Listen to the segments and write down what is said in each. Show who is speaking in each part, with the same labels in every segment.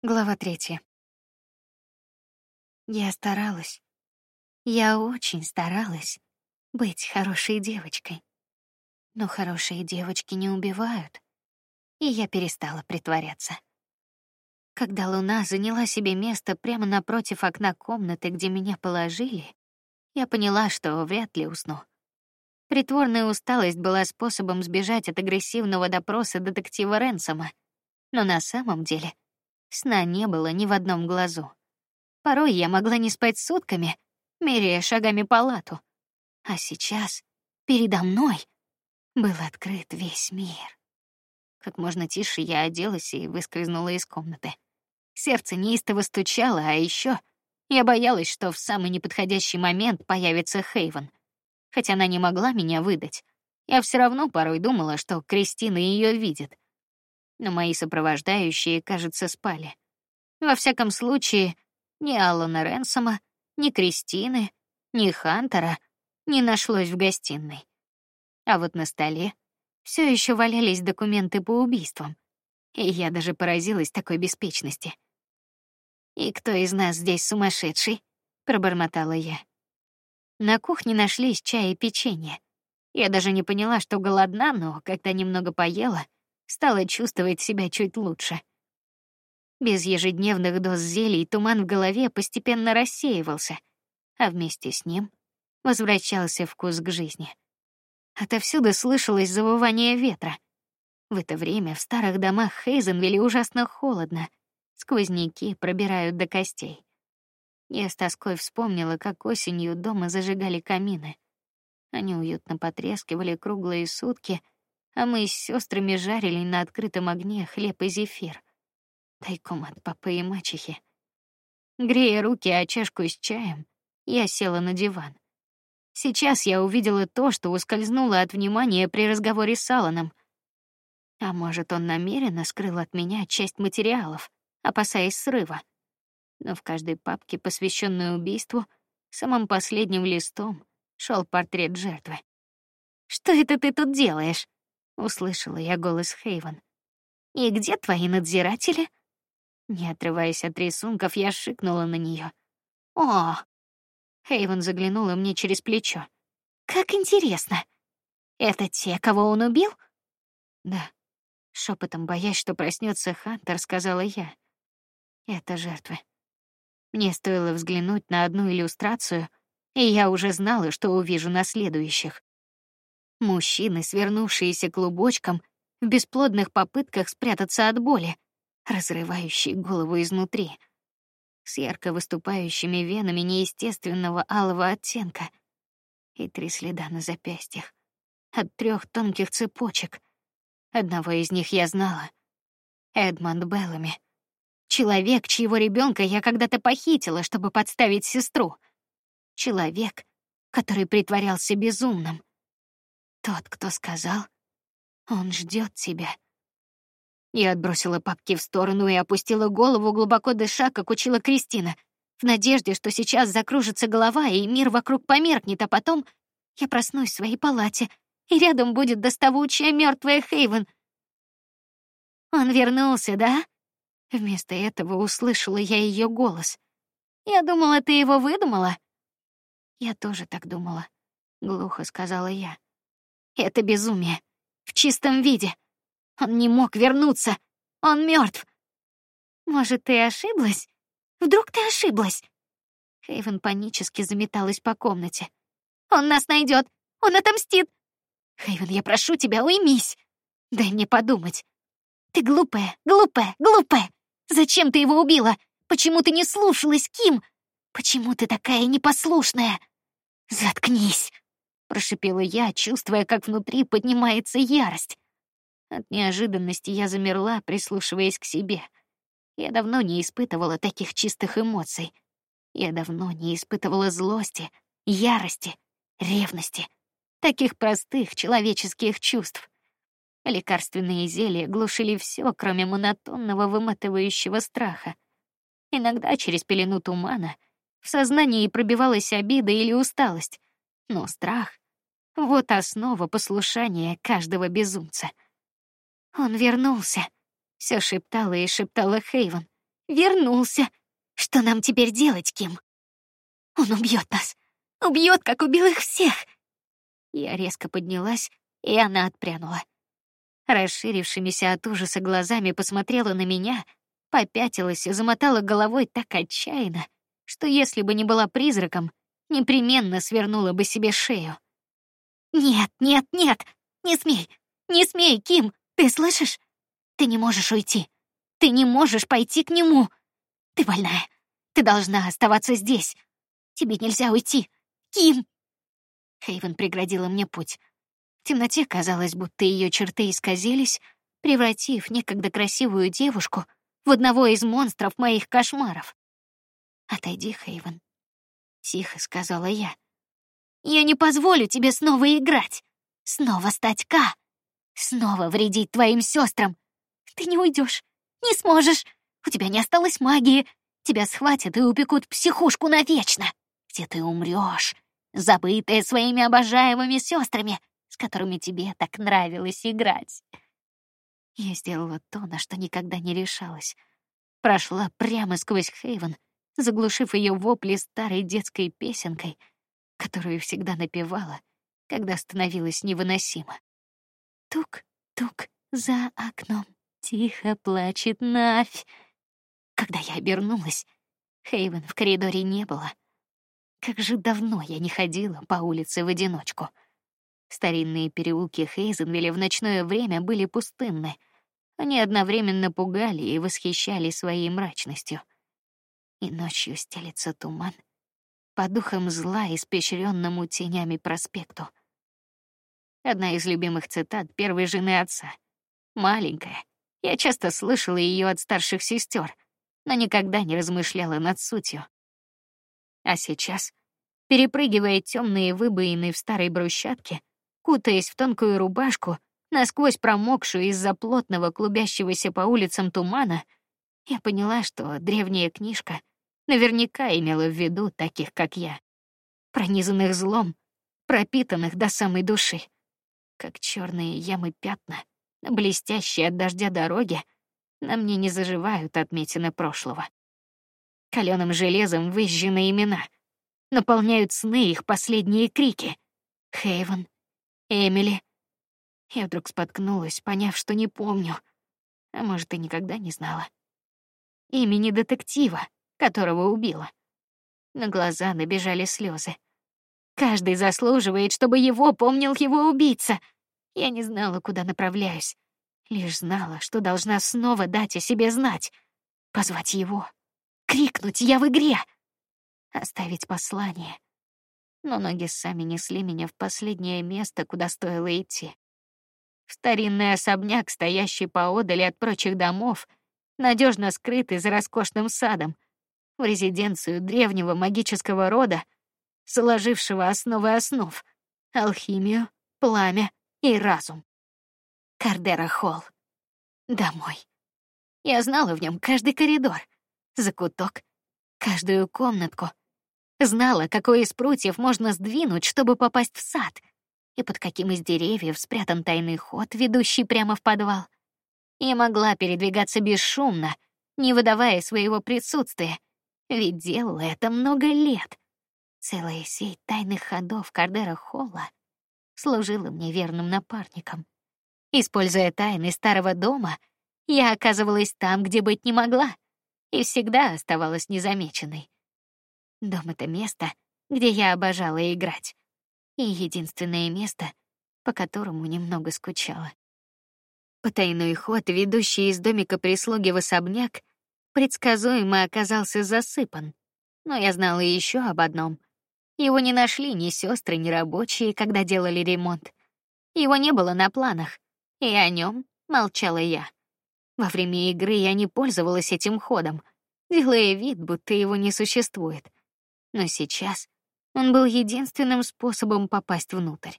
Speaker 1: Глава третья. Я старалась. Я очень старалась быть хорошей девочкой. Но хорошие девочки не убивают. И я перестала притворяться. Когда луна заняла себе место прямо напротив окна комнаты, где меня положили, я поняла, что вряд ли усну. Притворная усталость была способом сбежать от агрессивного допроса детектива Ренсома, но на самом деле Сна не было ни в одном глазу. Порой я могла не спать сутками, меряя шагами палату. А сейчас передо мной был открыт весь мир. Как можно тише я оделась и выскользнула из комнаты. Сердце неистово стучало, а еще я боялась, что в самый неподходящий момент появится Хейвен. Хотя она не могла меня выдать, я все равно порой думала, что Кристина ее видит но мои сопровождающие, кажется, спали. Во всяком случае, ни Алана Ренсома, ни Кристины, ни Хантера не нашлось в гостиной. А вот на столе все еще валялись документы по убийствам, и я даже поразилась такой беспечности. И кто из нас здесь сумасшедший? пробормотала я. На кухне нашлись чай и печенье. Я даже не поняла, что голодна, но когда немного поела, стала чувствовать себя чуть лучше. Без ежедневных доз зелий туман в голове постепенно рассеивался, а вместе с ним возвращался вкус к жизни. Отовсюду слышалось завывание ветра. В это время в старых домах Хейзенвилля ужасно холодно, сквозняки пробирают до костей. Я с тоской вспомнила, как осенью дома зажигали камины. Они уютно потрескивали круглые сутки, а мы с сестрами жарили на открытом огне хлеб и зефир, тайком от папы и мачехи. Грея руки о чашку с чаем, я села на диван. Сейчас я увидела то, что ускользнуло от внимания при разговоре с Аланом. А может, он намеренно скрыл от меня часть материалов, опасаясь срыва. Но в каждой папке, посвященной убийству, самым последним листом шел портрет жертвы. Что это ты тут делаешь? Услышала я голос Хейвен. И где твои надзиратели? Не отрываясь от рисунков, я шикнула на нее. О! Хейвен заглянула мне через плечо. Как интересно. Это те, кого он убил? Да. Шепотом, боясь, что проснется Хантер, сказала я. Это жертвы. Мне стоило взглянуть на одну иллюстрацию, и я уже знала, что увижу на следующих. Мужчины, свернувшиеся клубочком в бесплодных попытках спрятаться от боли, разрывающей голову изнутри, с ярко выступающими венами неестественного алого оттенка и три следа на запястьях от трех тонких цепочек. Одного из них я знала. Эдмонд Беллами. Человек, чьего ребенка я когда-то похитила, чтобы подставить сестру. Человек, который притворялся безумным, тот, кто сказал, он ждет тебя. Я отбросила папки в сторону и опустила голову, глубоко дыша, как учила Кристина, в надежде, что сейчас закружится голова и мир вокруг померкнет, а потом я проснусь в своей палате, и рядом будет доставучая мертвая Хейвен. Он вернулся, да? Вместо этого услышала я ее голос. Я думала, ты его выдумала. Я тоже так думала, глухо сказала я. Это безумие. В чистом виде. Он не мог вернуться. Он мертв. Может, ты ошиблась? Вдруг ты ошиблась? Хейвен панически заметалась по комнате. Он нас найдет. Он отомстит. Хейвен, я прошу тебя, уймись. Дай мне подумать. Ты глупая, глупая, глупая. Зачем ты его убила? Почему ты не слушалась Ким? Почему ты такая непослушная? Заткнись прошипела я, чувствуя, как внутри поднимается ярость. От неожиданности я замерла, прислушиваясь к себе. Я давно не испытывала таких чистых эмоций. Я давно не испытывала злости, ярости, ревности, таких простых человеческих чувств. Лекарственные зелья глушили все, кроме монотонного выматывающего страха. Иногда через пелену тумана в сознании пробивалась обида или усталость, но страх — вот основа послушания каждого безумца. Он вернулся, все шептала и шептала Хейвен. вернулся. Что нам теперь делать, Ким? Он убьет нас. Убьет, как убил их всех. Я резко поднялась, и она отпрянула. Расширившимися от ужаса глазами посмотрела на меня, попятилась и замотала головой так отчаянно, что если бы не была призраком, непременно свернула бы себе шею. Нет, нет, нет, не смей, не смей, Ким, ты слышишь? Ты не можешь уйти. Ты не можешь пойти к нему. Ты больная. Ты должна оставаться здесь. Тебе нельзя уйти. Ким. Хейвен преградила мне путь. В темноте казалось, будто ее черты исказились, превратив некогда красивую девушку в одного из монстров моих кошмаров. Отойди, Хейвен, тихо сказала я. Я не позволю тебе снова играть, снова стать К, снова вредить твоим сестрам. Ты не уйдешь, не сможешь. У тебя не осталось магии. Тебя схватят и упекут психушку навечно, где ты умрешь, забытая своими обожаемыми сестрами, с которыми тебе так нравилось играть. Я сделала то, на что никогда не решалась. Прошла прямо сквозь Хейвен, заглушив ее вопли старой детской песенкой, которую всегда напевала, когда становилось невыносимо. Тук-тук за окном тихо плачет Навь. Когда я обернулась, Хейвен в коридоре не было. Как же давно я не ходила по улице в одиночку. Старинные переулки Хейзенвилля в ночное время были пустынны. Они одновременно пугали и восхищали своей мрачностью. И ночью стелится туман, по духам зла, испещренному тенями проспекту. Одна из любимых цитат первой жены отца. Маленькая. Я часто слышала ее от старших сестер, но никогда не размышляла над сутью. А сейчас, перепрыгивая темные выбоины в старой брусчатке, кутаясь в тонкую рубашку, насквозь промокшую из-за плотного клубящегося по улицам тумана, я поняла, что древняя книжка наверняка имела в виду таких, как я, пронизанных злом, пропитанных до самой души, как черные ямы пятна на блестящей от дождя дороге. На мне не заживают отметины прошлого. Каленым железом выжжены имена, наполняют сны их последние крики. Хейвен, Эмили. Я вдруг споткнулась, поняв, что не помню, а может и никогда не знала имени детектива, которого убила. На глаза набежали слезы. Каждый заслуживает, чтобы его помнил его убийца. Я не знала, куда направляюсь, лишь знала, что должна снова дать о себе знать, позвать его, крикнуть: "Я в игре!" оставить послание. Но ноги сами несли меня в последнее место, куда стоило идти. В старинный особняк, стоящий поодаль от прочих домов, надежно скрытый за роскошным садом, в резиденцию древнего магического рода, заложившего основы основ: алхимию, пламя и разум. Кардера Холл. Домой. Я знала в нем каждый коридор, закуток, каждую комнатку. Знала, какой из прутьев можно сдвинуть, чтобы попасть в сад, и под каким из деревьев спрятан тайный ход, ведущий прямо в подвал. Я могла передвигаться бесшумно, не выдавая своего присутствия, ведь делала это много лет. Целая сеть тайных ходов Кардера Холла служила мне верным напарником. Используя тайны старого дома, я оказывалась там, где быть не могла, и всегда оставалась незамеченной. Дом — это место, где я обожала играть, и единственное место, по которому немного скучала. Потайной ход, ведущий из домика прислуги в особняк, предсказуемо оказался засыпан. Но я знала еще об одном. Его не нашли ни сестры, ни рабочие, когда делали ремонт. Его не было на планах, и о нем молчала я. Во время игры я не пользовалась этим ходом, делая вид, будто его не существует. Но сейчас он был единственным способом попасть внутрь.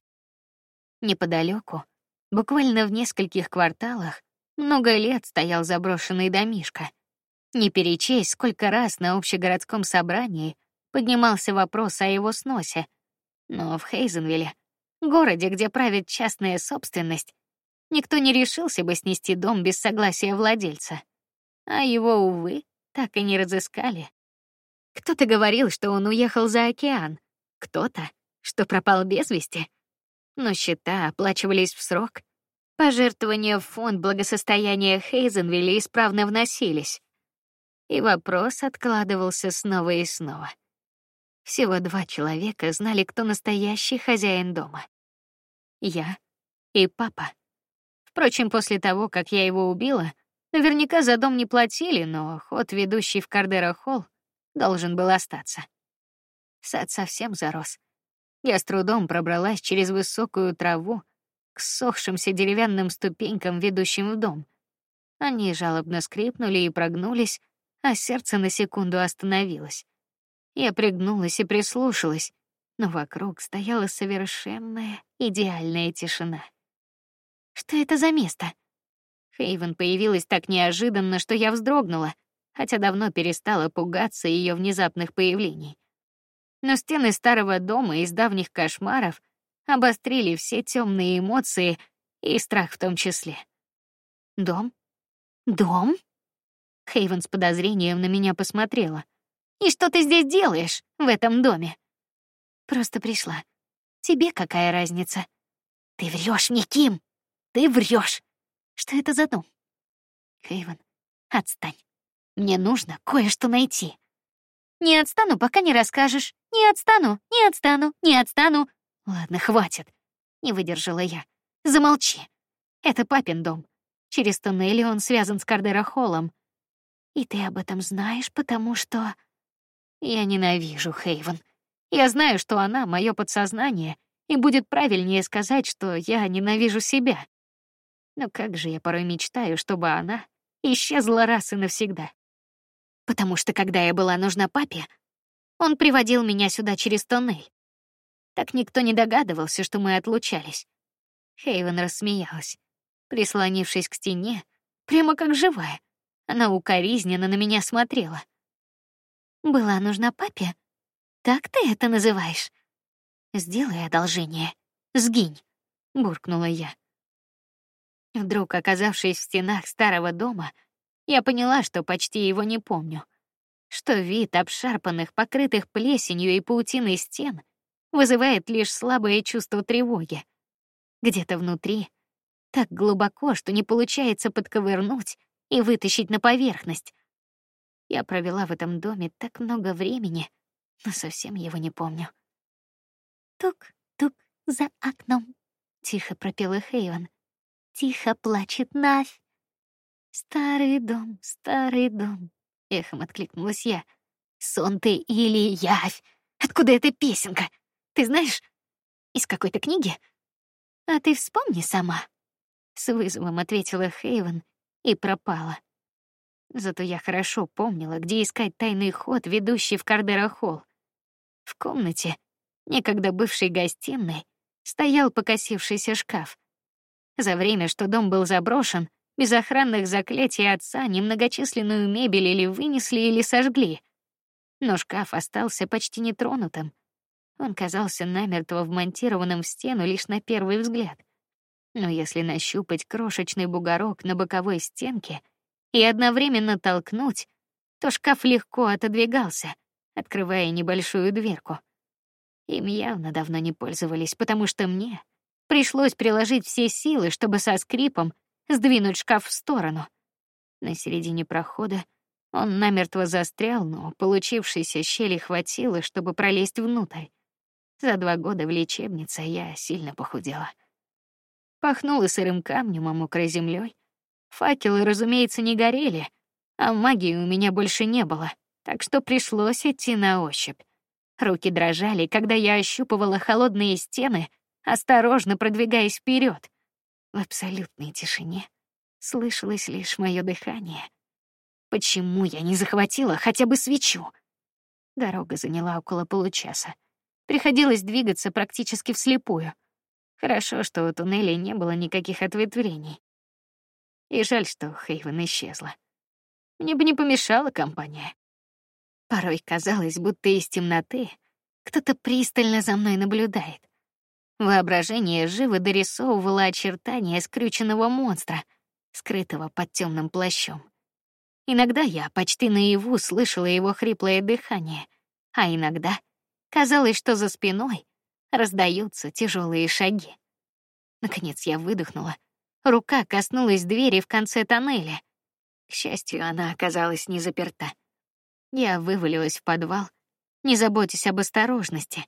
Speaker 1: Неподалеку, буквально в нескольких кварталах, много лет стоял заброшенный домишка. Не перечесть, сколько раз на общегородском собрании поднимался вопрос о его сносе. Но в Хейзенвилле, городе, где правит частная собственность, никто не решился бы снести дом без согласия владельца. А его, увы, так и не разыскали. Кто-то говорил, что он уехал за океан, кто-то, что пропал без вести. Но счета оплачивались в срок. Пожертвования в фонд благосостояния Хейзенвилля исправно вносились. И вопрос откладывался снова и снова. Всего два человека знали, кто настоящий хозяин дома. Я и папа. Впрочем, после того, как я его убила, наверняка за дом не платили, но ход, ведущий в Кардера-холл, должен был остаться. Сад совсем зарос. Я с трудом пробралась через высокую траву к сохшимся деревянным ступенькам, ведущим в дом. Они жалобно скрипнули и прогнулись, а сердце на секунду остановилось. Я пригнулась и прислушалась, но вокруг стояла совершенная идеальная тишина. Что это за место? Хейвен появилась так неожиданно, что я вздрогнула, хотя давно перестала пугаться ее внезапных появлений. Но стены старого дома из давних кошмаров обострили все темные эмоции и страх в том числе. Дом? Дом? Хейвен с подозрением на меня посмотрела. И что ты здесь делаешь в этом доме? Просто пришла. Тебе какая разница? Ты врешь мне, Ким. Ты врешь. Что это за дом? Хейвен, отстань. Мне нужно кое-что найти. Не отстану, пока не расскажешь. Не отстану, не отстану, не отстану. Ладно, хватит. Не выдержала я. Замолчи. Это папин дом. Через туннели он связан с Кардера-холлом. И ты об этом знаешь, потому что я ненавижу Хейвен. Я знаю, что она мое подсознание, и будет правильнее сказать, что я ненавижу себя. Но как же я порой мечтаю, чтобы она исчезла раз и навсегда. Потому что когда я была нужна папе, он приводил меня сюда через тоннель. Так никто не догадывался, что мы отлучались. Хейвен рассмеялась, прислонившись к стене, прямо как живая. Она укоризненно на меня смотрела. Была нужна папе? Так ты это называешь? Сделай одолжение. Сгинь, буркнула я. Вдруг, оказавшись в стенах старого дома, я поняла, что почти его не помню, что вид обшарпанных, покрытых плесенью и паутиной стен вызывает лишь слабое чувство тревоги. Где-то внутри, так глубоко, что не получается подковырнуть, и вытащить на поверхность. Я провела в этом доме так много времени, но совсем его не помню. Тук-тук за окном, тихо пропела Хейвен. Тихо плачет Навь. Старый дом, старый дом, эхом откликнулась я. Сон ты или явь? Откуда эта песенка? Ты знаешь, из какой-то книги? А ты вспомни сама. С вызовом ответила Хейвен и пропала. Зато я хорошо помнила, где искать тайный ход, ведущий в Кардера-холл. В комнате, некогда бывшей гостиной, стоял покосившийся шкаф. За время, что дом был заброшен, без охранных заклятий отца немногочисленную мебель или вынесли, или сожгли. Но шкаф остался почти нетронутым. Он казался намертво вмонтированным в стену лишь на первый взгляд. Но если нащупать крошечный бугорок на боковой стенке и одновременно толкнуть, то шкаф легко отодвигался, открывая небольшую дверку. Им явно давно не пользовались, потому что мне пришлось приложить все силы, чтобы со скрипом сдвинуть шкаф в сторону. На середине прохода он намертво застрял, но получившейся щели хватило, чтобы пролезть внутрь. За два года в лечебнице я сильно похудела. Пахнуло сырым камнем и мокрой землей. Факелы, разумеется, не горели, а магии у меня больше не было, так что пришлось идти на ощупь. Руки дрожали, когда я ощупывала холодные стены, осторожно продвигаясь вперед. В абсолютной тишине слышалось лишь мое дыхание. Почему я не захватила хотя бы свечу? Дорога заняла около получаса. Приходилось двигаться практически вслепую. Хорошо, что у туннеля не было никаких ответвлений. И жаль, что Хейвен исчезла. Мне бы не помешала компания. Порой казалось, будто из темноты кто-то пристально за мной наблюдает. Воображение живо дорисовывало очертания скрюченного монстра, скрытого под темным плащом. Иногда я почти наяву слышала его хриплое дыхание, а иногда казалось, что за спиной раздаются тяжелые шаги. Наконец я выдохнула. Рука коснулась двери в конце тоннеля. К счастью, она оказалась не заперта. Я вывалилась в подвал, не заботясь об осторожности,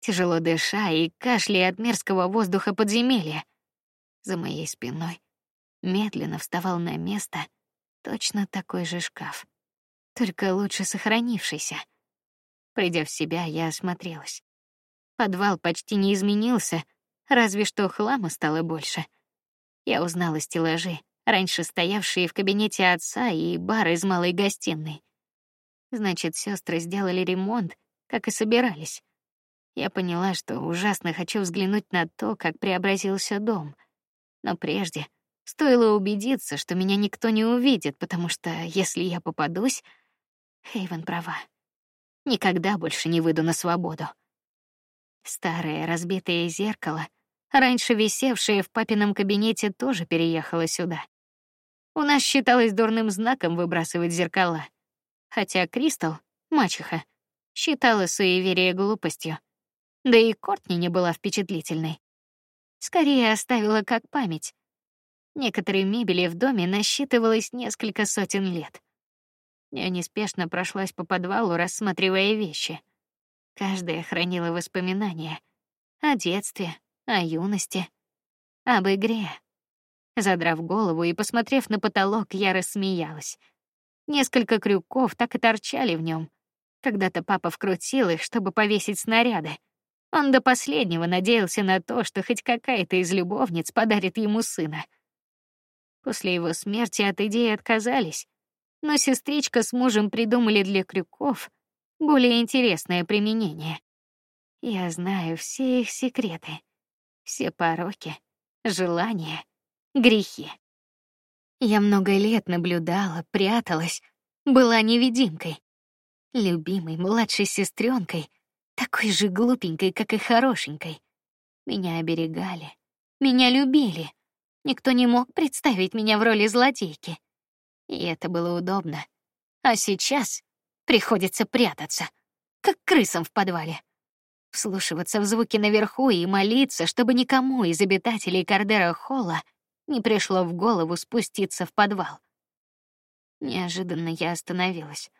Speaker 1: тяжело дыша и кашляя от мерзкого воздуха подземелья. За моей спиной медленно вставал на место точно такой же шкаф, только лучше сохранившийся. Придя в себя, я осмотрелась. Подвал почти не изменился, разве что хлама стало больше. Я узнала стеллажи, раньше стоявшие в кабинете отца, и бар из малой гостиной. Значит, сестры сделали ремонт, как и собирались. Я поняла, что ужасно хочу взглянуть на то, как преобразился дом. Но прежде стоило убедиться, что меня никто не увидит, потому что если я попадусь, Хейвен права. Никогда больше не выйду на свободу. Старое разбитое зеркало, раньше висевшее в папином кабинете, тоже переехало сюда. У нас считалось дурным знаком выбрасывать зеркала, хотя Кристал, мачеха, считала суеверие глупостью. Да и Кортни не была впечатлительной. Скорее оставила как память. Некоторые мебели в доме насчитывалось несколько сотен лет. Я неспешно прошлась по подвалу, рассматривая вещи. Каждая хранила воспоминания о детстве, о юности, об игре. Задрав голову и посмотрев на потолок, я рассмеялась. Несколько крюков так и торчали в нем. Когда-то папа вкрутил их, чтобы повесить снаряды. Он до последнего надеялся на то, что хоть какая-то из любовниц подарит ему сына. После его смерти от идеи отказались, но сестричка с мужем придумали для крюков более интересное применение. Я знаю все их секреты, все пороки, желания, грехи. Я много лет наблюдала, пряталась, была невидимкой, любимой младшей сестренкой, такой же глупенькой, как и хорошенькой. Меня оберегали, меня любили. Никто не мог представить меня в роли злодейки, и это было удобно. А сейчас приходится прятаться, как крысам в подвале, вслушиваться в звуки наверху и молиться, чтобы никому из обитателей Кардера Холла не пришло в голову спуститься в подвал. Неожиданно я остановилась.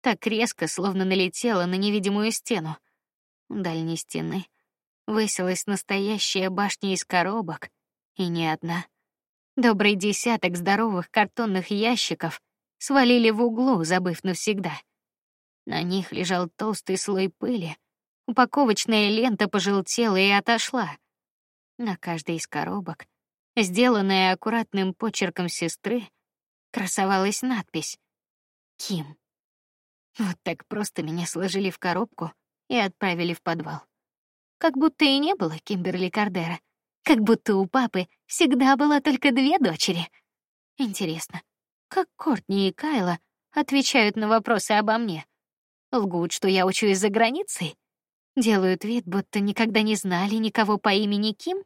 Speaker 1: Так резко, словно налетела на невидимую стену. У дальней стены высилась настоящая башня из коробок, и не одна. Добрый десяток здоровых картонных ящиков свалили в углу, забыв навсегда. На них лежал толстый слой пыли, упаковочная лента пожелтела и отошла. На каждой из коробок сделанная аккуратным почерком сестры, красовалась надпись Ким. Вот так просто меня сложили в коробку и отправили в подвал. Как будто и не было Кимберли Кардера, как будто у папы всегда было только две дочери. Интересно, как Кортни и Кайла отвечают на вопросы обо мне? Лгут, что я учусь за границей? Делают вид, будто никогда не знали никого по имени Ким?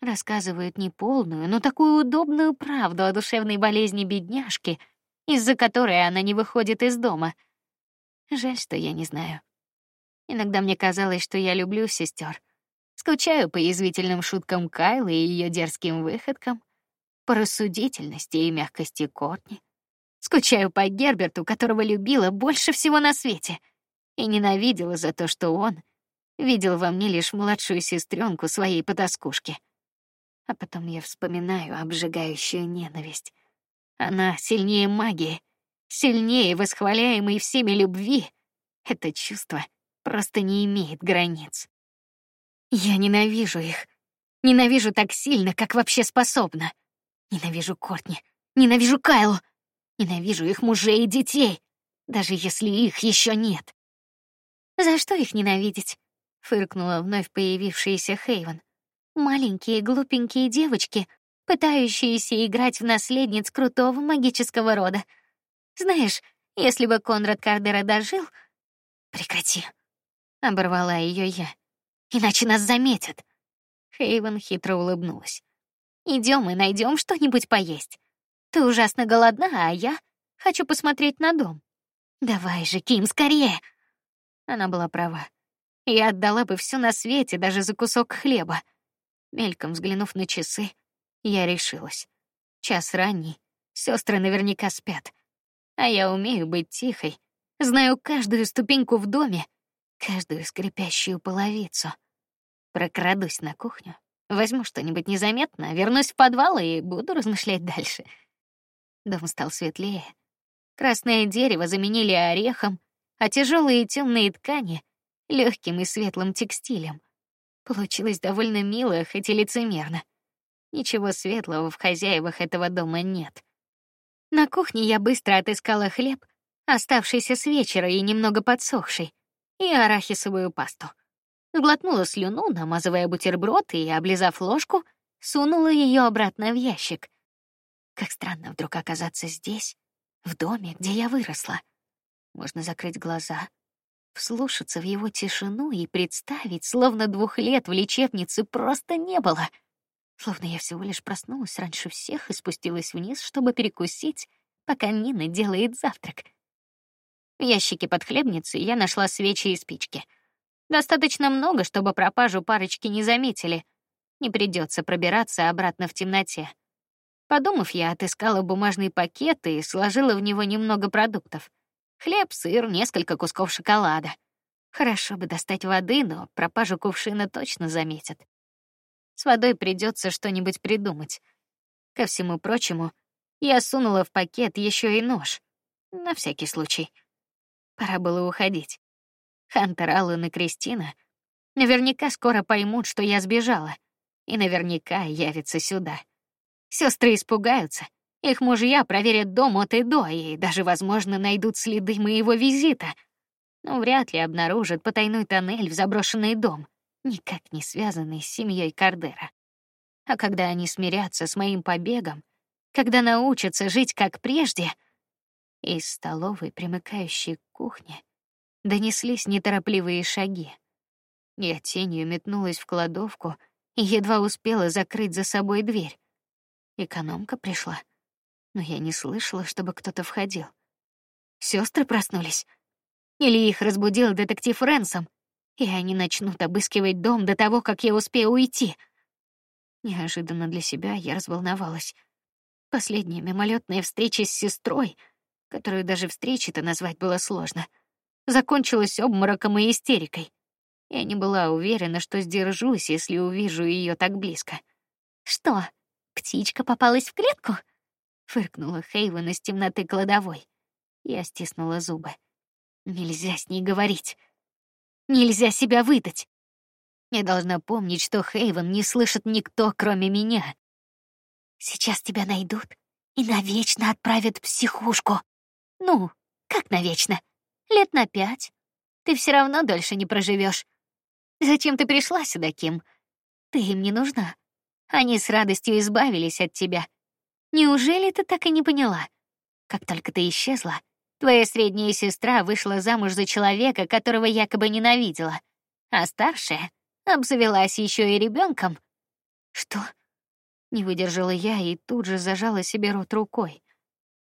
Speaker 1: рассказывают не полную, но такую удобную правду о душевной болезни бедняжки, из-за которой она не выходит из дома. Жаль, что я не знаю. Иногда мне казалось, что я люблю сестер, скучаю по язвительным шуткам Кайлы и ее дерзким выходкам, по рассудительности и мягкости Кортни. Скучаю по Герберту, которого любила больше всего на свете, и ненавидела за то, что он видел во мне лишь младшую сестренку своей потаскушки. А потом я вспоминаю обжигающую ненависть. Она сильнее магии, сильнее восхваляемой всеми любви. Это чувство просто не имеет границ. Я ненавижу их. Ненавижу так сильно, как вообще способна. Ненавижу Кортни, ненавижу Кайлу, ненавижу их мужей и детей, даже если их еще нет. За что их ненавидеть? фыркнула вновь появившаяся Хейвен маленькие глупенькие девочки, пытающиеся играть в наследниц крутого магического рода. Знаешь, если бы Конрад Кардера дожил, прекрати, оборвала ее я, иначе нас заметят. Хейвен хитро улыбнулась. Идем и найдем что-нибудь поесть. Ты ужасно голодна, а я Хочу посмотреть на дом. Давай же, Ким, скорее. Она была права. Я отдала бы все на свете даже за кусок хлеба. Мельком взглянув на часы, я решилась. Час ранний, сестры наверняка спят, а я умею быть тихой, знаю каждую ступеньку в доме, каждую скрипящую половицу. Прокрадусь на кухню, возьму что-нибудь незаметно, вернусь в подвал и буду размышлять дальше. Дом стал светлее. Красное дерево заменили орехом, а тяжелые темные ткани — легким и светлым текстилем. Получилось довольно мило, хоть и лицемерно. Ничего светлого в хозяевах этого дома нет. На кухне я быстро отыскала хлеб, оставшийся с вечера и немного подсохший, и арахисовую пасту. Сглотнула слюну, намазывая бутерброд и, облизав ложку, сунула ее обратно в ящик. Как странно вдруг оказаться здесь, в доме, где я выросла. Можно закрыть глаза, вслушаться в его тишину и представить, словно двух лет в лечебнице просто не было. Словно я всего лишь проснулась раньше всех и спустилась вниз, чтобы перекусить, пока Нина делает завтрак. В ящике под хлебницей я нашла свечи и спички. Достаточно много, чтобы пропажу парочки не заметили. Не придется пробираться обратно в темноте. Подумав, я отыскала бумажный пакет и сложила в него немного продуктов: хлеб, сыр, несколько кусков шоколада. Хорошо бы достать воды, но пропажу кувшина точно заметят. С водой придется что-нибудь придумать. Ко всему прочему, я сунула в пакет еще и нож, на всякий случай. Пора было уходить. Хантер, Аллен и Кристина наверняка скоро поймут, что я сбежала, и наверняка явятся сюда. Сестры испугаются. Их мужья проверят дом от и до, и даже, возможно, найдут следы моего визита. Но вряд ли обнаружат потайной тоннель в заброшенный дом, никак не связанный с семьей Кардера. А когда они смирятся с моим побегом, когда научатся жить как прежде, из столовой, примыкающей к кухне, донеслись неторопливые шаги. Я тенью метнулась в кладовку и едва успела закрыть за собой дверь. Экономка пришла, но я не слышала, чтобы кто-то входил. Сестры проснулись, или их разбудил детектив Ренсом, и они начнут обыскивать дом до того, как я успею уйти. Неожиданно для себя я разволновалась. Последняя мимолетная встреча с сестрой, которую даже встречей-то назвать было сложно, закончилась обмороком и истерикой. Я не была уверена, что сдержусь, если увижу ее так близко. Что? Птичка попалась в клетку? Фыркнула Хейвен из темноты кладовой. Я стиснула зубы. Нельзя с ней говорить. Нельзя себя выдать. Я должна помнить, что Хейвен не слышит никто, кроме меня. Сейчас тебя найдут и навечно отправят в психушку. Ну, как навечно? Лет на пять. Ты все равно дольше не проживешь. Зачем ты пришла сюда, Ким? Ты им не нужна. Они с радостью избавились от тебя. Неужели ты так и не поняла? Как только ты исчезла, твоя средняя сестра вышла замуж за человека, которого якобы ненавидела, а старшая обзавелась еще и ребенком. Что? Не выдержала я и тут же зажала себе рот рукой.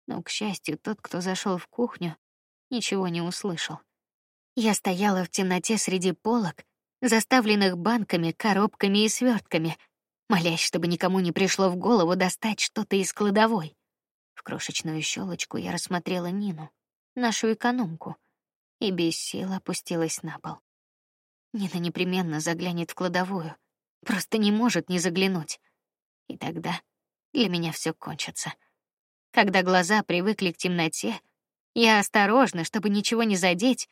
Speaker 1: Но, к счастью, тот, кто зашел в кухню, ничего не услышал. Я стояла в темноте среди полок, заставленных банками, коробками и свертками, молясь, чтобы никому не пришло в голову достать что-то из кладовой. В крошечную щелочку я рассмотрела Нину, нашу экономку, и без сил опустилась на пол. Нина непременно заглянет в кладовую, просто не может не заглянуть. И тогда для меня все кончится. Когда глаза привыкли к темноте, я осторожно, чтобы ничего не задеть,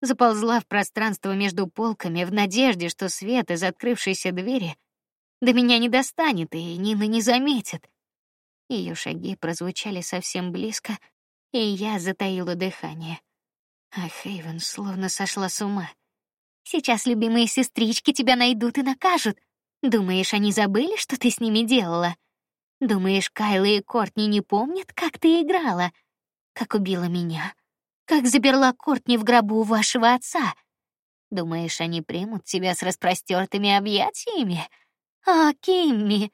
Speaker 1: заползла в пространство между полками в надежде, что свет из открывшейся двери до меня не достанет и Нина не заметит. Ее шаги прозвучали совсем близко, и я затаила дыхание. А Хейвен словно сошла с ума. Сейчас любимые сестрички тебя найдут и накажут. Думаешь, они забыли, что ты с ними делала? Думаешь, Кайла и Кортни не помнят, как ты играла, как убила меня, как заперла Кортни в гробу вашего отца? Думаешь, они примут тебя с распростертыми объятиями? А Кимми,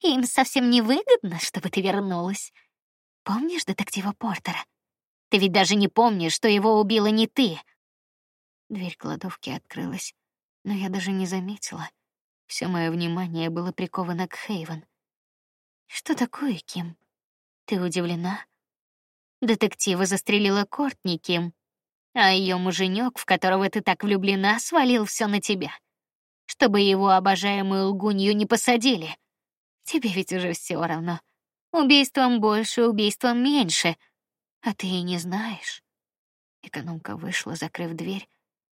Speaker 1: им совсем не выгодно, чтобы ты вернулась. Помнишь детектива Портера? Ты ведь даже не помнишь, что его убила не ты. Дверь кладовки открылась, но я даже не заметила. Все мое внимание было приковано к Хейвен. Что такое, Ким? Ты удивлена? Детектива застрелила Кортни, Ким, а ее муженек, в которого ты так влюблена, свалил все на тебя, чтобы его обожаемую лгунью не посадили. Тебе ведь уже все равно. Убийством больше, убийством меньше. А ты и не знаешь. Экономка вышла, закрыв дверь,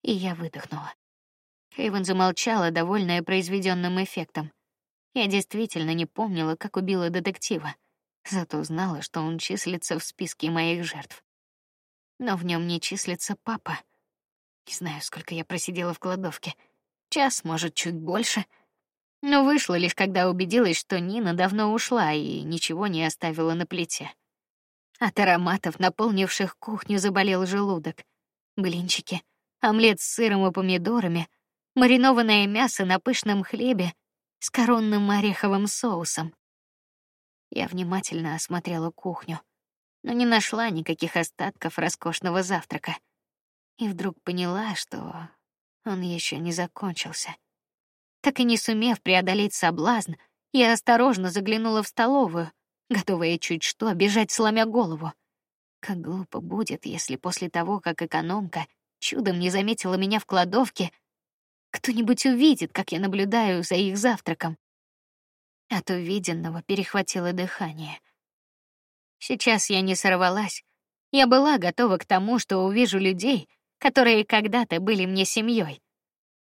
Speaker 1: и я выдохнула. Хейвен замолчала, довольная произведенным эффектом. Я действительно не помнила, как убила детектива, зато знала, что он числится в списке моих жертв. Но в нем не числится папа. Не знаю, сколько я просидела в кладовке. Час, может, чуть больше. Но вышла лишь когда убедилась, что Нина давно ушла и ничего не оставила на плите. От ароматов, наполнивших кухню, заболел желудок. Блинчики, омлет с сыром и помидорами, маринованное мясо на пышном хлебе с коронным ореховым соусом. Я внимательно осмотрела кухню, но не нашла никаких остатков роскошного завтрака. И вдруг поняла, что он еще не закончился. Так и не сумев преодолеть соблазн, я осторожно заглянула в столовую, готовая чуть что бежать сломя голову. Как глупо будет, если после того, как экономка чудом не заметила меня в кладовке, кто-нибудь увидит, как я наблюдаю за их завтраком. От увиденного перехватило дыхание. Сейчас я не сорвалась. Я была готова к тому, что увижу людей, которые когда-то были мне семьей.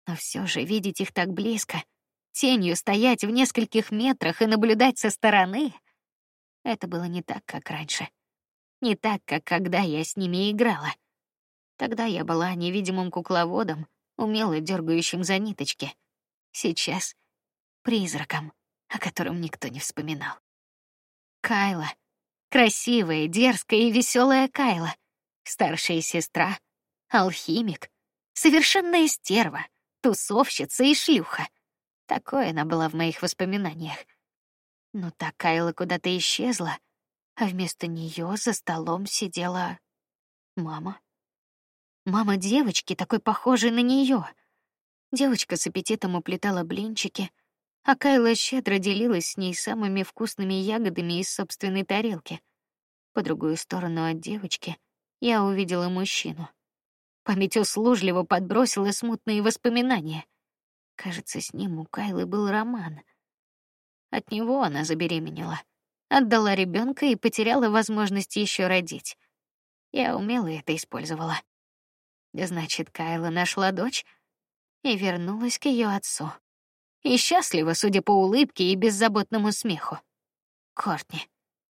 Speaker 1: Но все же видеть их так близко, тенью стоять в нескольких метрах и наблюдать со стороны, это было не так, как раньше. Не так, как когда я с ними играла. Тогда я была невидимым кукловодом, умело дергающим за ниточки. Сейчас призраком, о котором никто не вспоминал. Кайла, красивая, дерзкая и веселая Кайла, старшая сестра, алхимик, совершенная стерва, тусовщица и шлюха. Такое она была в моих воспоминаниях. Но та Кайла куда-то исчезла, а вместо нее за столом сидела мама. Мама девочки, такой похожей на нее. Девочка с аппетитом уплетала блинчики, а Кайла щедро делилась с ней самыми вкусными ягодами из собственной тарелки. По другую сторону от девочки я увидела мужчину. Память услужливо подбросила смутные воспоминания. Кажется, с ним у Кайлы был роман. От него она забеременела, отдала ребенка и потеряла возможность еще родить. Я умело это использовала. Значит, Кайла нашла дочь и вернулась к ее отцу. И счастлива, судя по улыбке и беззаботному смеху. Кортни.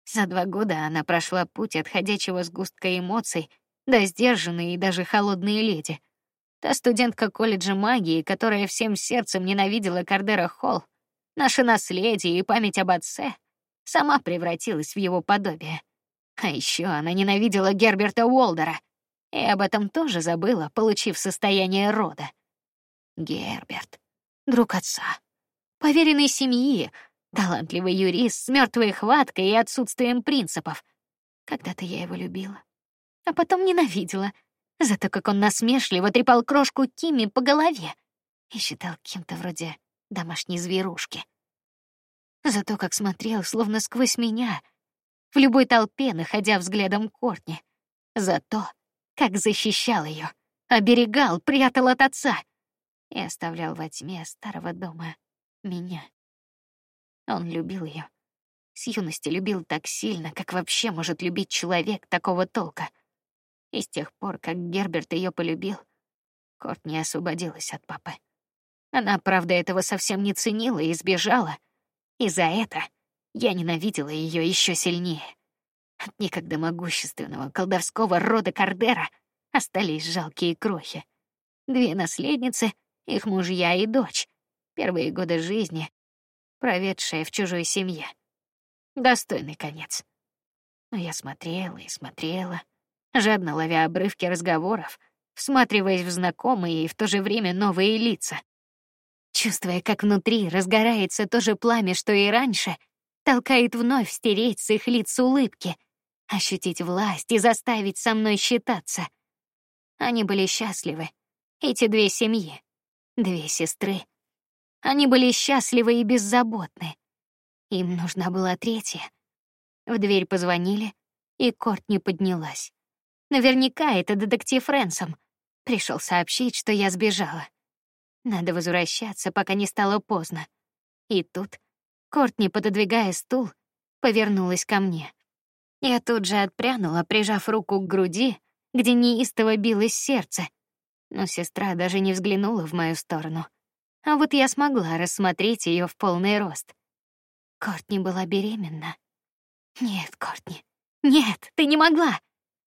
Speaker 1: За два года она прошла путь от ходячего сгустка эмоций до сдержанной и даже холодной леди. Та студентка колледжа магии, которая всем сердцем ненавидела Кардера Холл, наше наследие и память об отце, сама превратилась в его подобие. А еще она ненавидела Герберта Уолдера, и об этом тоже забыла, получив состояние рода. Герберт, друг отца, поверенный семьи, талантливый юрист с мертвой хваткой и отсутствием принципов. Когда-то я его любила, а потом ненавидела за то, как он насмешливо трепал крошку Кими по голове и считал кем-то вроде домашней зверушки. За то, как смотрел, словно сквозь меня, в любой толпе, находя взглядом Кортни. За то, как защищал ее, оберегал, прятал от отца и оставлял во тьме старого дома меня. Он любил ее. С юности любил так сильно, как вообще может любить человек такого толка. И с тех пор, как Герберт ее полюбил, Корт не освободилась от папы. Она, правда, этого совсем не ценила и сбежала. И за это я ненавидела ее еще сильнее. От некогда могущественного колдовского рода Кардера остались жалкие крохи. Две наследницы, их мужья и дочь. Первые годы жизни, проведшая в чужой семье. Достойный конец. Но я смотрела и смотрела, жадно ловя обрывки разговоров, всматриваясь в знакомые и в то же время новые лица. Чувствуя, как внутри разгорается то же пламя, что и раньше, толкает вновь стереть с их лиц улыбки, ощутить власть и заставить со мной считаться. Они были счастливы, эти две семьи, две сестры. Они были счастливы и беззаботны. Им нужна была третья. В дверь позвонили, и Кортни поднялась. Наверняка это детектив Ренсом. Пришел сообщить, что я сбежала. Надо возвращаться, пока не стало поздно. И тут Кортни, пододвигая стул, повернулась ко мне. Я тут же отпрянула, прижав руку к груди, где неистово билось сердце. Но сестра даже не взглянула в мою сторону. А вот я смогла рассмотреть ее в полный рост. Кортни была беременна. Нет, Кортни. Нет, ты не могла.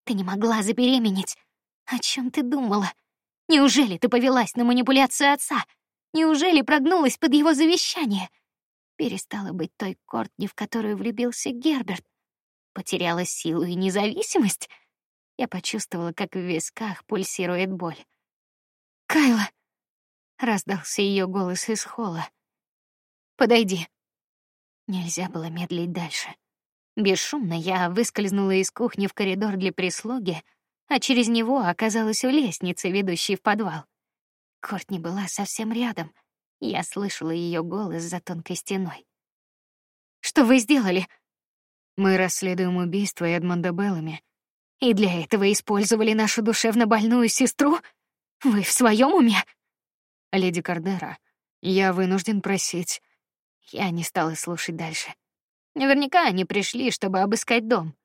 Speaker 1: Ты не могла забеременеть. О чем ты думала? Неужели ты повелась на манипуляцию отца? Неужели прогнулась под его завещание? Перестала быть той Кортни, в которую влюбился Герберт. Потеряла силу и независимость. Я почувствовала, как в висках пульсирует боль. Кайла, раздался ее голос из холла. Подойди. Нельзя было медлить дальше. Бесшумно я выскользнула из кухни в коридор для прислуги, а через него оказалась у лестницы, ведущей в подвал. Кортни была совсем рядом. Я слышала ее голос за тонкой стеной. Что вы сделали? Мы расследуем убийство Эдмонда Беллами, и для этого использовали нашу душевно больную сестру. Вы в своем уме? Леди Кардера, я вынужден просить. Я не стала слушать дальше. Наверняка они пришли, чтобы обыскать дом.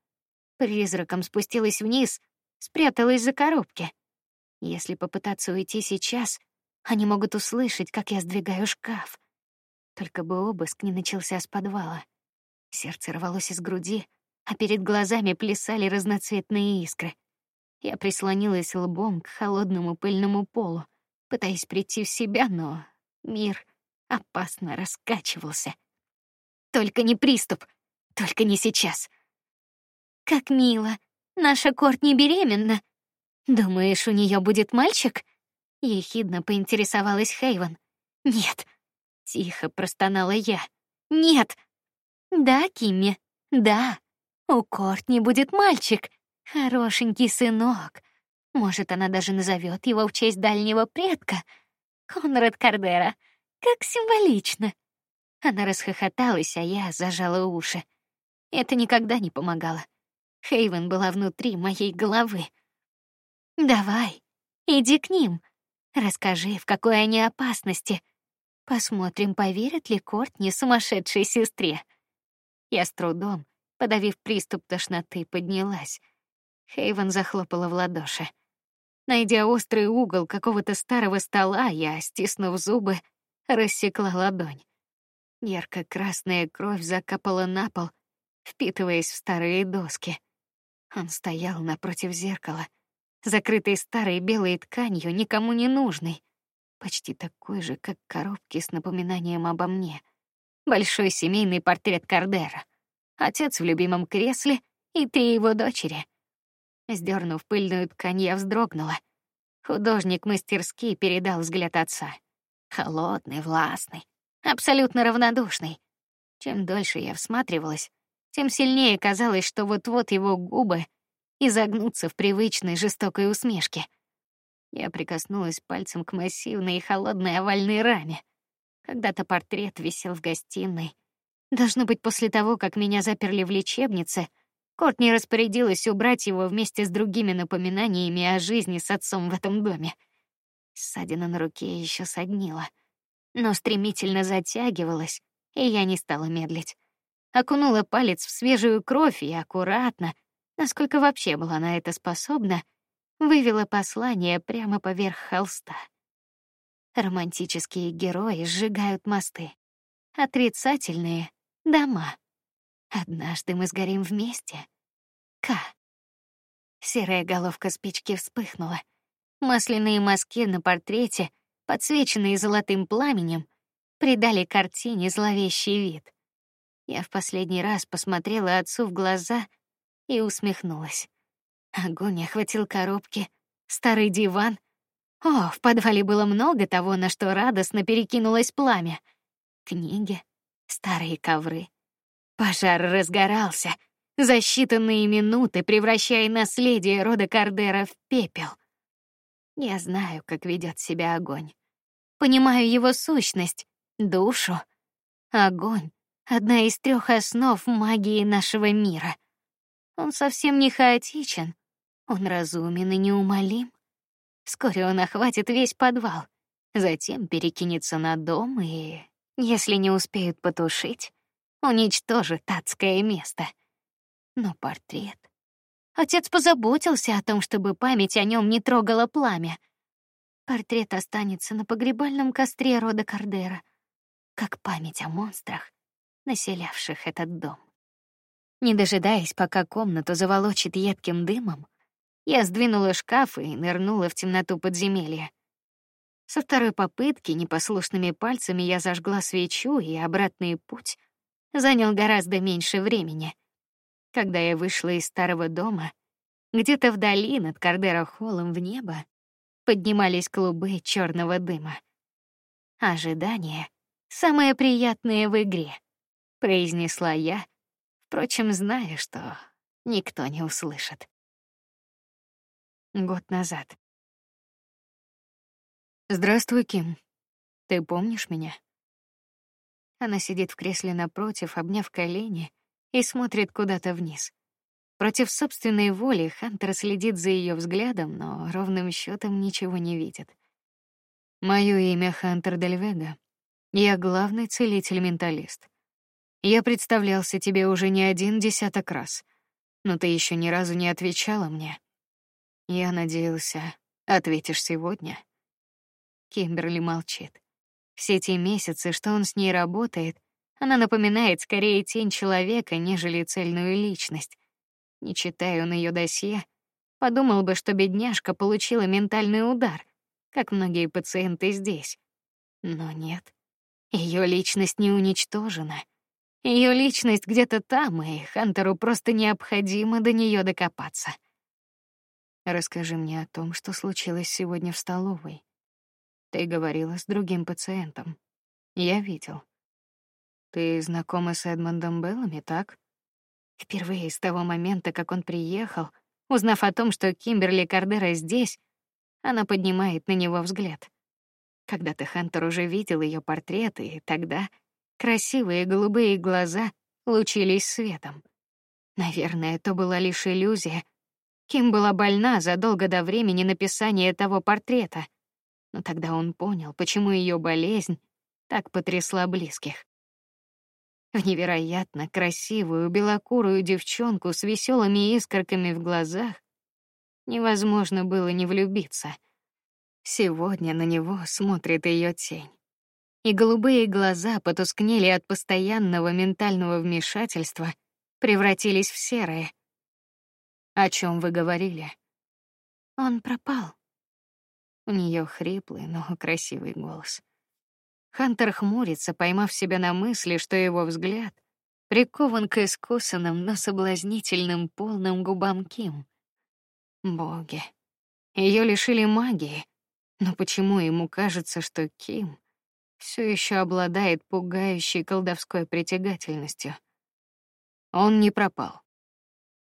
Speaker 1: Призраком спустилась вниз, спряталась за коробки. Если попытаться уйти сейчас, они могут услышать, как я сдвигаю шкаф. Только бы обыск не начался с подвала. Сердце рвалось из груди, а перед глазами плясали разноцветные искры. Я прислонилась лбом к холодному пыльному полу пытаясь прийти в себя, но мир опасно раскачивался. Только не приступ, только не сейчас. Как мило, наша Корт не беременна. Думаешь, у нее будет мальчик? Ехидно поинтересовалась Хейвен. Нет, тихо простонала я. Нет. Да, Кимми, да. У Кортни будет мальчик, хорошенький сынок. Может, она даже назовет его в честь дальнего предка, Конрад Кардера. Как символично. Она расхохоталась, а я зажала уши. Это никогда не помогало. Хейвен была внутри моей головы. Давай, иди к ним. Расскажи, в какой они опасности. Посмотрим, поверит ли Кортни сумасшедшей сестре. Я с трудом, подавив приступ тошноты, поднялась. Хейвен захлопала в ладоши. Найдя острый угол какого-то старого стола, я, стиснув зубы, рассекла ладонь. Ярко-красная кровь закапала на пол, впитываясь в старые доски. Он стоял напротив зеркала, закрытый старой белой тканью, никому не нужный, почти такой же, как коробки с напоминанием обо мне. Большой семейный портрет Кардера, отец в любимом кресле и три его дочери. Сдернув пыльную ткань, я вздрогнула. Художник мастерски передал взгляд отца. Холодный, властный, абсолютно равнодушный. Чем дольше я всматривалась, тем сильнее казалось, что вот-вот его губы изогнутся в привычной жестокой усмешке. Я прикоснулась пальцем к массивной и холодной овальной раме. Когда-то портрет висел в гостиной. Должно быть после того, как меня заперли в лечебнице — Кортни распорядилась убрать его вместе с другими напоминаниями о жизни с отцом в этом доме. Ссадина на руке еще соднила, но стремительно затягивалась, и я не стала медлить. Окунула палец в свежую кровь и аккуратно, насколько вообще была на это способна, вывела послание прямо поверх холста. Романтические герои сжигают мосты, отрицательные дома. Однажды мы сгорим вместе. К. Серая головка спички вспыхнула. Масляные мазки на портрете, подсвеченные золотым пламенем, придали картине зловещий вид. Я в последний раз посмотрела отцу в глаза и усмехнулась. Огонь охватил коробки, старый диван. О, в подвале было много того, на что радостно перекинулось пламя. Книги, старые ковры, Пожар разгорался. за считанные минуты превращая наследие рода Кардера в пепел. Я знаю, как ведет себя огонь. Понимаю его сущность, душу. Огонь — одна из трех основ магии нашего мира. Он совсем не хаотичен, он разумен и неумолим. Вскоре он охватит весь подвал, затем перекинется на дом и, если не успеют потушить, уничтожит адское место. Но портрет... Отец позаботился о том, чтобы память о нем не трогала пламя. Портрет останется на погребальном костре рода Кардера, как память о монстрах, населявших этот дом. Не дожидаясь, пока комнату заволочит едким дымом, я сдвинула шкаф и нырнула в темноту подземелья. Со второй попытки непослушными пальцами я зажгла свечу, и обратный путь занял гораздо меньше времени. Когда я вышла из старого дома, где-то вдали над Кардера-холлом в небо поднимались клубы черного дыма. Ожидание самое приятное в игре, произнесла я, впрочем, зная, что никто не услышит. Год назад. Здравствуй, Ким. Ты помнишь меня? Она сидит в кресле напротив, обняв колени, и смотрит куда-то вниз. Против собственной воли Хантер следит за ее взглядом, но ровным счетом ничего не видит. Мое имя Хантер Дельвега. Я главный целитель-менталист. Я представлялся тебе уже не один десяток раз, но ты еще ни разу не отвечала мне. Я надеялся, ответишь сегодня. Кимберли молчит. Все те месяцы, что он с ней работает, она напоминает скорее тень человека, нежели цельную личность. Не читая он ее досье, подумал бы, что бедняжка получила ментальный удар, как многие пациенты здесь. Но нет. Ее личность не уничтожена. Ее личность где-то там, и Хантеру просто необходимо до нее докопаться. Расскажи мне о том, что случилось сегодня в столовой. Ты говорила с другим пациентом. Я видел. Ты знакома с Эдмондом Беллами, так? Впервые с того момента, как он приехал, узнав о том, что Кимберли Кардера здесь, она поднимает на него взгляд. Когда-то Хантер уже видел ее портрет, и тогда красивые голубые глаза лучились светом. Наверное, это была лишь иллюзия. Ким была больна задолго до времени написания того портрета, но тогда он понял, почему ее болезнь так потрясла близких в невероятно красивую белокурую девчонку с веселыми искорками в глазах, невозможно было не влюбиться. Сегодня на него смотрит ее тень, и голубые глаза потускнели от постоянного ментального вмешательства, превратились в серые. О чем вы говорили? Он пропал. У нее хриплый, но красивый голос. Хантер хмурится, поймав себя на мысли, что его взгляд прикован к искусанным, но соблазнительным полным губам Ким. Боги, ее лишили магии, но почему ему кажется, что Ким все еще обладает пугающей колдовской притягательностью? Он не пропал.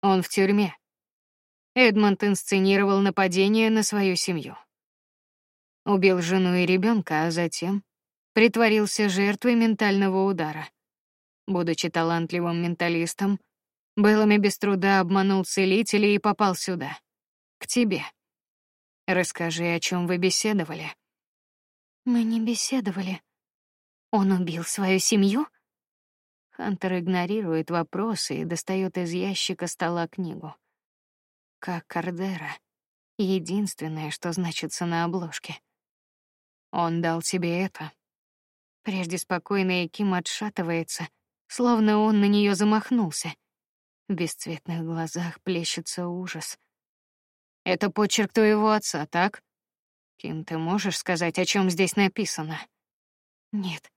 Speaker 1: Он в тюрьме. Эдмонд инсценировал нападение на свою семью. Убил жену и ребенка, а затем притворился жертвой ментального удара. Будучи талантливым менталистом, Беллами без труда обманул целителей и попал сюда, к тебе. Расскажи, о чем вы беседовали. Мы не беседовали. Он убил свою семью? Хантер игнорирует вопросы и достает из ящика стола книгу. Как Кардера. Единственное, что значится на обложке. Он дал тебе это. Прежде спокойная Ким отшатывается, словно он на нее замахнулся. В бесцветных глазах плещется ужас. Это почерк твоего отца, так? Ким, ты можешь сказать, о чем здесь написано? Нет.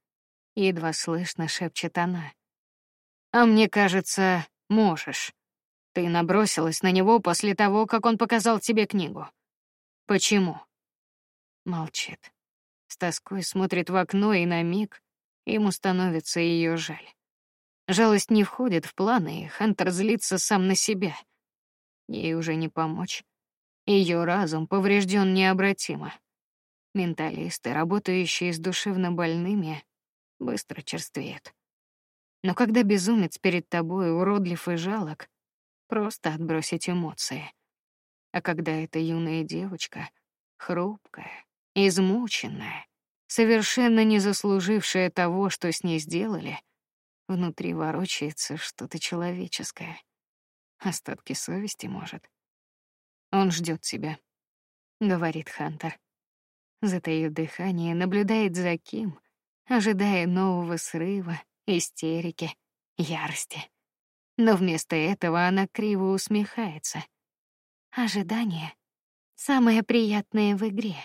Speaker 1: Едва слышно шепчет она. А мне кажется, можешь. Ты набросилась на него после того, как он показал тебе книгу. Почему? Молчит. С тоской смотрит в окно, и на миг ему становится ее жаль.
Speaker 2: Жалость не входит в планы, и Хантер злится сам на себя. Ей уже не помочь. Ее разум поврежден необратимо. Менталисты, работающие с душевно больными, быстро черствеют. Но когда безумец перед тобой уродлив и жалок, просто отбросить эмоции. А когда эта юная девочка, хрупкая, измученная, совершенно не заслужившая того, что с ней сделали, внутри ворочается что-то человеческое. Остатки совести, может. Он ждет тебя, говорит Хантер. Затаив дыхание, наблюдает за Ким, ожидая нового срыва, истерики, ярости. Но вместо этого она криво усмехается. Ожидание самое приятное в игре.